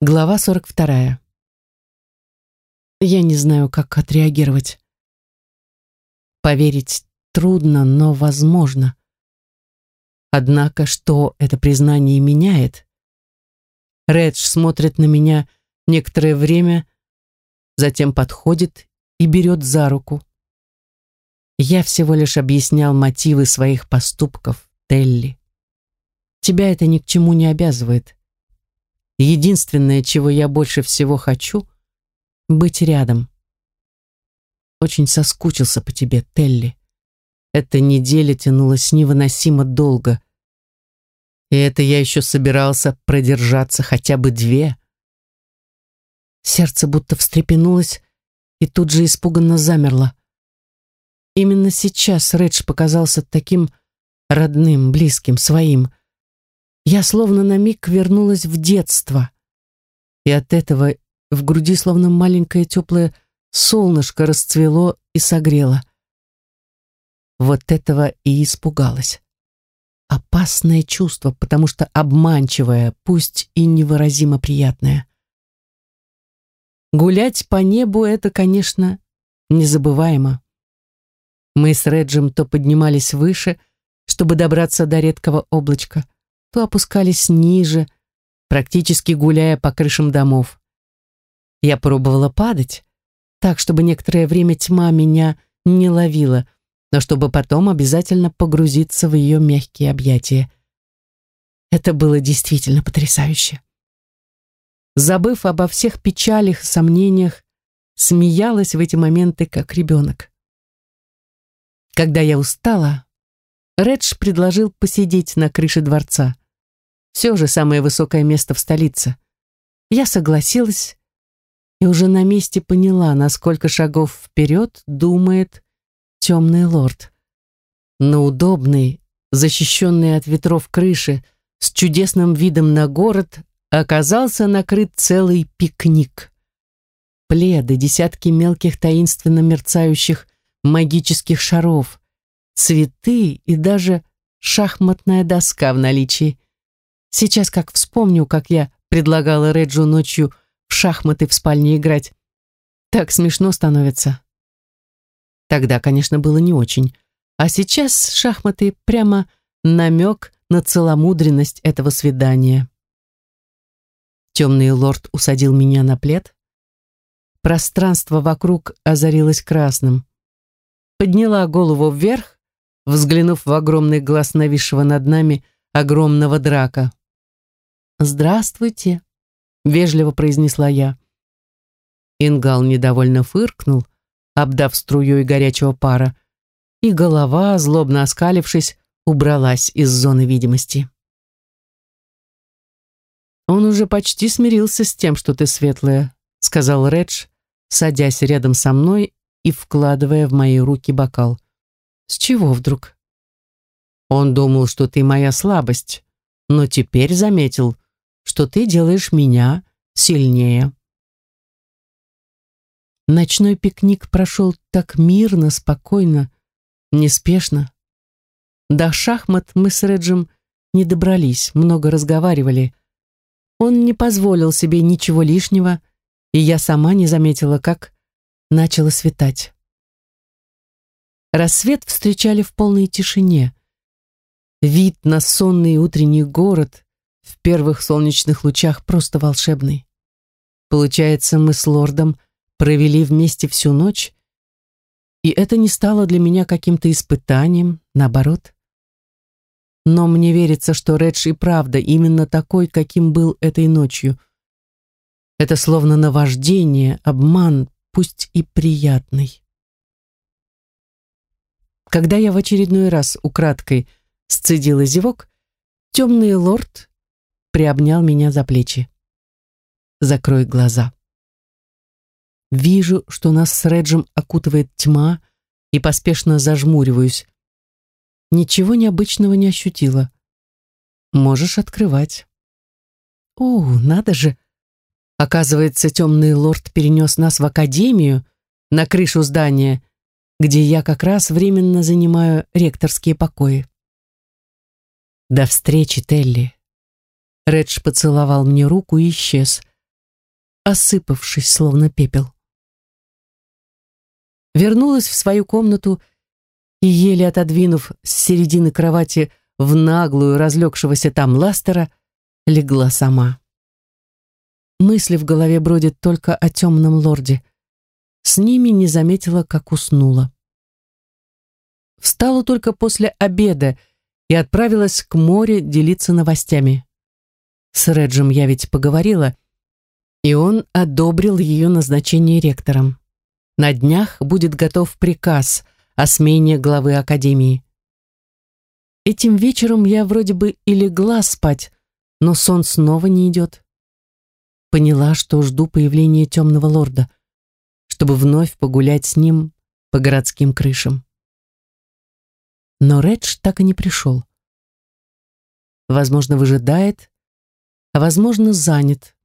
Глава 42. Я не знаю, как отреагировать. Поверить трудно, но возможно. Однако, что это признание меняет? Редж смотрит на меня некоторое время, затем подходит и берет за руку. Я всего лишь объяснял мотивы своих поступков, Телли. Тебя это ни к чему не обязывает. Единственное, чего я больше всего хочу — быть рядом. Очень соскучился по тебе, Телли. Эта неделя тянулась невыносимо долго. И это я еще собирался продержаться хотя бы две. Сердце будто встрепенулось и тут же испуганно замерло. Именно сейчас Редж показался таким родным, близким, своим. Я словно на миг вернулась в детство. И от этого в груди словно маленькое теплое солнышко расцвело и согрело. Вот этого и испугалась. Опасное чувство, потому что обманчивое, пусть и невыразимо приятное. Гулять по небу — это, конечно, незабываемо. Мы с Реджем то поднимались выше, чтобы добраться до редкого облачка, то опускались ниже, практически гуляя по крышам домов. Я пробовала падать, так, чтобы некоторое время тьма меня не ловила, но чтобы потом обязательно погрузиться в ее мягкие объятия. Это было действительно потрясающе. Забыв обо всех печалях и сомнениях, смеялась в эти моменты, как ребенок. Когда я устала, Редж предложил посидеть на крыше дворца. Все же самое высокое место в столице. Я согласилась и уже на месте поняла, насколько шагов вперед думает темный лорд. На удобной, защищенной от ветров крыше, с чудесным видом на город, оказался накрыт целый пикник. Пледы, десятки мелких таинственно мерцающих магических шаров, цветы и даже шахматная доска в наличии. Сейчас как вспомню, как я предлагала Реджу ночью в шахматы в спальне играть. Так смешно становится. Тогда, конечно, было не очень. А сейчас шахматы прямо намек на целомудренность этого свидания. Темный лорд усадил меня на плед. Пространство вокруг озарилось красным. Подняла голову вверх взглянув в огромный глаз нависшего над нами огромного драка. «Здравствуйте», — вежливо произнесла я. Ингал недовольно фыркнул, обдав струей горячего пара, и голова, злобно оскалившись, убралась из зоны видимости. «Он уже почти смирился с тем, что ты светлая», — сказал Редж, садясь рядом со мной и вкладывая в мои руки бокал. С чего вдруг? Он думал, что ты моя слабость, но теперь заметил, что ты делаешь меня сильнее. Ночной пикник прошел так мирно, спокойно, неспешно. До шахмат мы с Реджем не добрались, много разговаривали. Он не позволил себе ничего лишнего, и я сама не заметила, как начало светать. Рассвет встречали в полной тишине. Вид на сонный утренний город в первых солнечных лучах просто волшебный. Получается, мы с лордом провели вместе всю ночь, и это не стало для меня каким-то испытанием, наоборот. Но мне верится, что Редж и правда именно такой, каким был этой ночью. Это словно наваждение, обман, пусть и приятный. Когда я в очередной раз украдкой сцедила зевок, темный лорд приобнял меня за плечи. «Закрой глаза». Вижу, что нас с Реджем окутывает тьма, и поспешно зажмуриваюсь. Ничего необычного не ощутила. Можешь открывать. О, надо же! Оказывается, темный лорд перенес нас в академию, на крышу здания, где я как раз временно занимаю ректорские покои. До встречи, Телли. Редж поцеловал мне руку и исчез, осыпавшись, словно пепел. Вернулась в свою комнату и, еле отодвинув с середины кровати в наглую разлегшегося там Ластера, легла сама. Мысли в голове бродят только о темном лорде. С ними не заметила, как уснула. Встала только после обеда и отправилась к морю делиться новостями. С Реджем я ведь поговорила, и он одобрил ее назначение ректором. На днях будет готов приказ о смене главы академии. Этим вечером я вроде бы и легла спать, но сон снова не идет. Поняла, что жду появления темного лорда, чтобы вновь погулять с ним по городским крышам. Но Редж так и не пришел. Возможно, выжидает, а возможно, занят.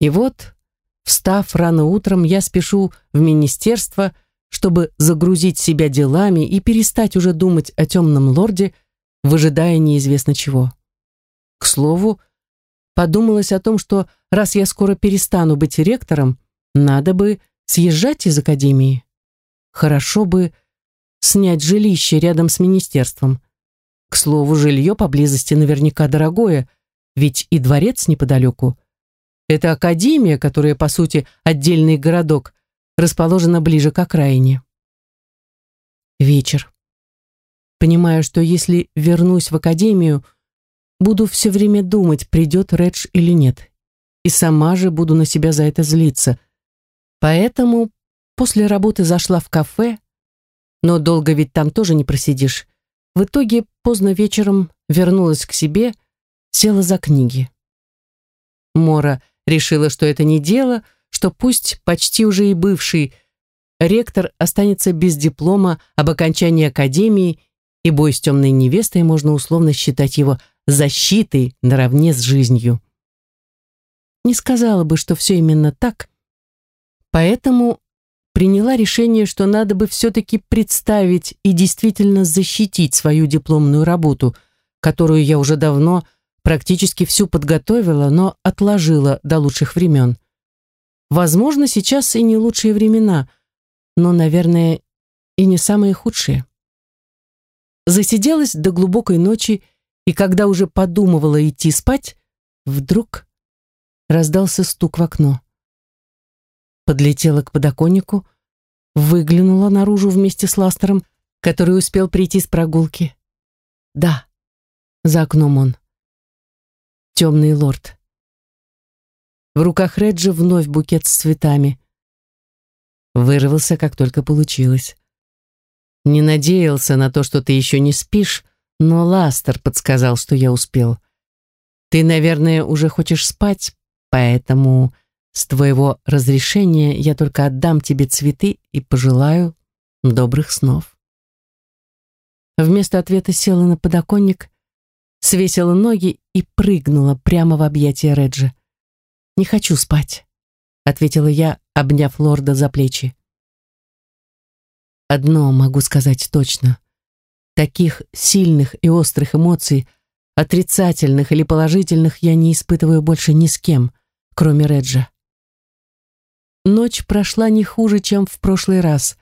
И вот, встав рано утром, я спешу в министерство, чтобы загрузить себя делами и перестать уже думать о темном лорде, выжидая неизвестно чего. К слову, подумалось о том, что раз я скоро перестану быть ректором, надо бы съезжать из академии. Хорошо бы снять жилище рядом с министерством. К слову, жилье поблизости наверняка дорогое, ведь и дворец неподалеку. Это академия, которая, по сути, отдельный городок, расположена ближе к окраине. Вечер. Понимаю, что если вернусь в академию, буду все время думать, придет Редж или нет. И сама же буду на себя за это злиться. Поэтому после работы зашла в кафе, но долго ведь там тоже не просидишь. В итоге поздно вечером вернулась к себе, села за книги. Мора решила, что это не дело, что пусть почти уже и бывший ректор останется без диплома об окончании академии и бой с темной невестой можно условно считать его защитой наравне с жизнью. Не сказала бы, что все именно так, поэтому приняла решение, что надо бы все-таки представить и действительно защитить свою дипломную работу, которую я уже давно практически всю подготовила, но отложила до лучших времен. Возможно, сейчас и не лучшие времена, но, наверное, и не самые худшие. Засиделась до глубокой ночи, и когда уже подумывала идти спать, вдруг раздался стук в окно. Подлетела к подоконнику, выглянула наружу вместе с Ластером, который успел прийти с прогулки. Да, за окном он. Темный лорд. В руках Реджи вновь букет с цветами. Вырвался, как только получилось. Не надеялся на то, что ты еще не спишь, но Ластер подсказал, что я успел. Ты, наверное, уже хочешь спать, поэтому с твоего разрешения я только отдам тебе цветы и пожелаю добрых снов. Вместо ответа села на подоконник, свесила ноги и прыгнула прямо в объятия Реджи. «Не хочу спать», — ответила я, обняв лорда за плечи. Одно могу сказать точно. Таких сильных и острых эмоций, отрицательных или положительных, я не испытываю больше ни с кем, кроме Реджа. Ночь прошла не хуже, чем в прошлый раз.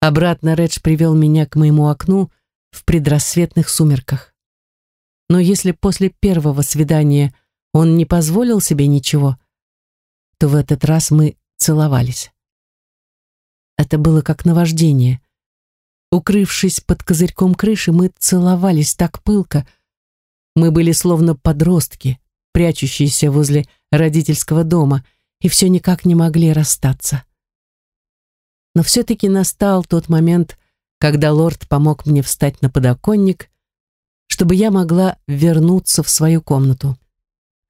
Обратно Редж привел меня к моему окну в предрассветных сумерках. Но если после первого свидания он не позволил себе ничего, то в этот раз мы целовались. Это было как наваждение. Укрывшись под козырьком крыши, мы целовались так пылко. Мы были словно подростки, прячущиеся возле родительского дома, и все никак не могли расстаться. Но все-таки настал тот момент, когда лорд помог мне встать на подоконник, чтобы я могла вернуться в свою комнату.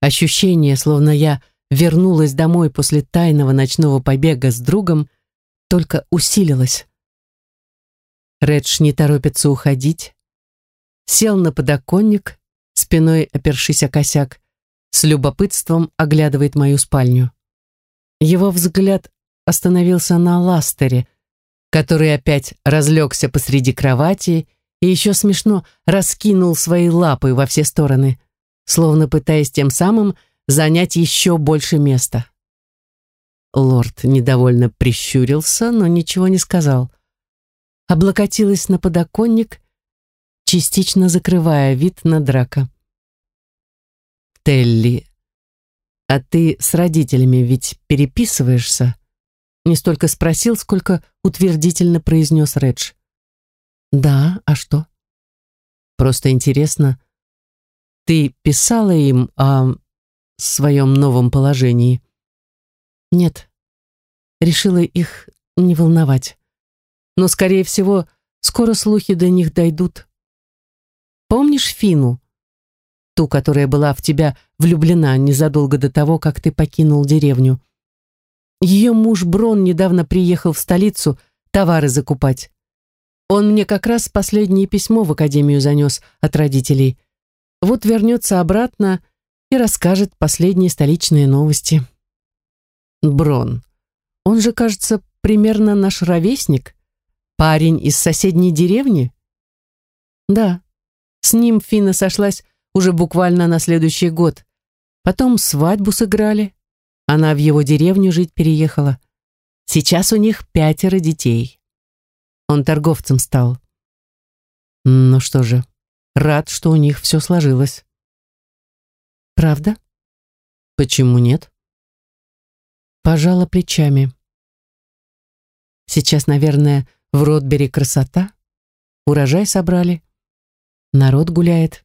Ощущение, словно я вернулась домой после тайного ночного побега с другом, только усилилась. Редж не торопится уходить. Сел на подоконник, спиной опершись о косяк, с любопытством оглядывает мою спальню. Его взгляд остановился на ластере, который опять разлегся посреди кровати и еще смешно раскинул свои лапы во все стороны, словно пытаясь тем самым занять еще больше места. Лорд недовольно прищурился, но ничего не сказал. Облокотилась на подоконник, частично закрывая вид на драка. «Телли, а ты с родителями ведь переписываешься?» Не столько спросил, сколько утвердительно произнес Редж. «Да, а что?» «Просто интересно, ты писала им о своем новом положении?» «Нет, решила их не волновать. Но, скорее всего, скоро слухи до них дойдут. Помнишь Фину, ту, которая была в тебя влюблена незадолго до того, как ты покинул деревню?» Ее муж Брон недавно приехал в столицу товары закупать. Он мне как раз последнее письмо в академию занес от родителей. Вот вернется обратно и расскажет последние столичные новости. Брон. Он же, кажется, примерно наш ровесник. Парень из соседней деревни? Да. С ним Фина сошлась уже буквально на следующий год. Потом свадьбу сыграли. Она в его деревню жить переехала. Сейчас у них пятеро детей. Он торговцем стал. Ну что же, рад, что у них все сложилось. Правда? Почему нет? Пожала плечами. Сейчас, наверное, в Ротбери красота. Урожай собрали. Народ гуляет.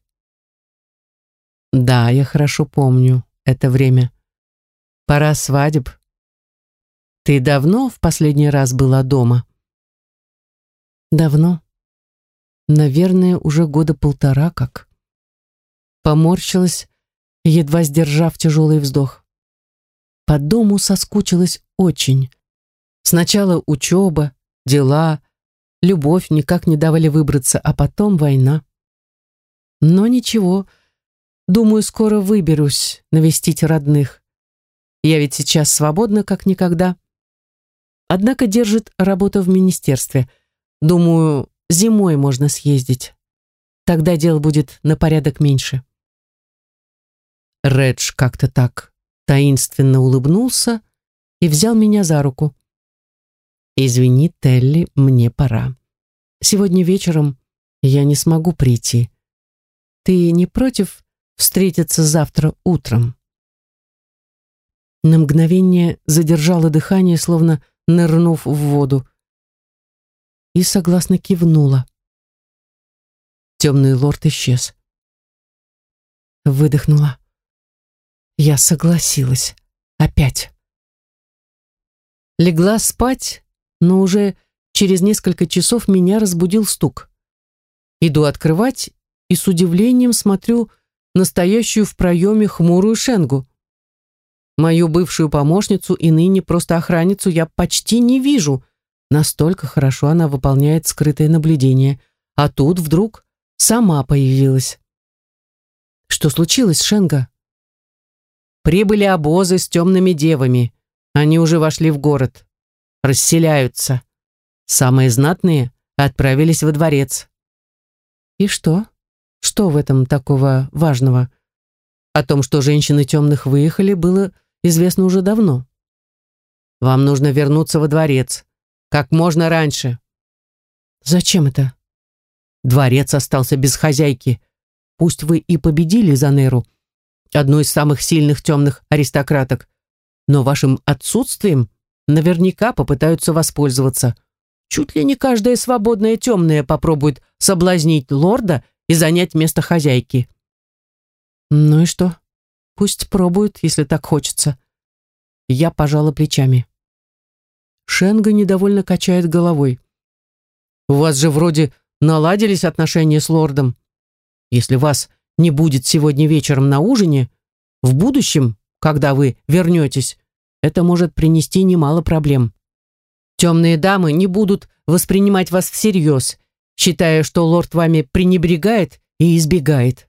Да, я хорошо помню это время. Пора свадеб. Ты давно в последний раз была дома? Давно. Наверное, уже года полтора как. Поморщилась, едва сдержав тяжелый вздох. По дому соскучилась очень. Сначала учеба, дела, любовь никак не давали выбраться, а потом война. Но ничего, думаю, скоро выберусь навестить родных. Я ведь сейчас свободна, как никогда. Однако держит работа в министерстве. Думаю, зимой можно съездить. Тогда дел будет на порядок меньше. Редж как-то так таинственно улыбнулся и взял меня за руку. «Извини, Телли, мне пора. Сегодня вечером я не смогу прийти. Ты не против встретиться завтра утром?» На мгновение задержала дыхание, словно нырнув в воду. И согласно кивнула. Темный лорд исчез. Выдохнула. Я согласилась. Опять. Легла спать, но уже через несколько часов меня разбудил стук. Иду открывать и с удивлением смотрю настоящую в проеме хмурую Шенгу. Мою бывшую помощницу и ныне просто охранницу я почти не вижу. Настолько хорошо она выполняет скрытое наблюдение. А тут вдруг сама появилась. Что случилось, Шенга? Прибыли обозы с темными девами. Они уже вошли в город. Расселяются. Самые знатные отправились во дворец. И что? Что в этом такого важного? О том, что женщины темных выехали, было известно уже давно. Вам нужно вернуться во дворец. Как можно раньше. Зачем это? Дворец остался без хозяйки. Пусть вы и победили Занеру, одну из самых сильных темных аристократок, но вашим отсутствием наверняка попытаются воспользоваться. Чуть ли не каждая свободная темная попробует соблазнить лорда и занять место хозяйки. Ну и что? Пусть пробуют, если так хочется. Я пожала плечами. Шенга недовольно качает головой. У вас же вроде наладились отношения с лордом. Если вас не будет сегодня вечером на ужине, в будущем, когда вы вернетесь, это может принести немало проблем. Темные дамы не будут воспринимать вас всерьез, считая, что лорд вами пренебрегает и избегает.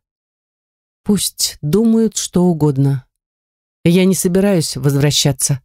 Пусть думают что угодно. Я не собираюсь возвращаться.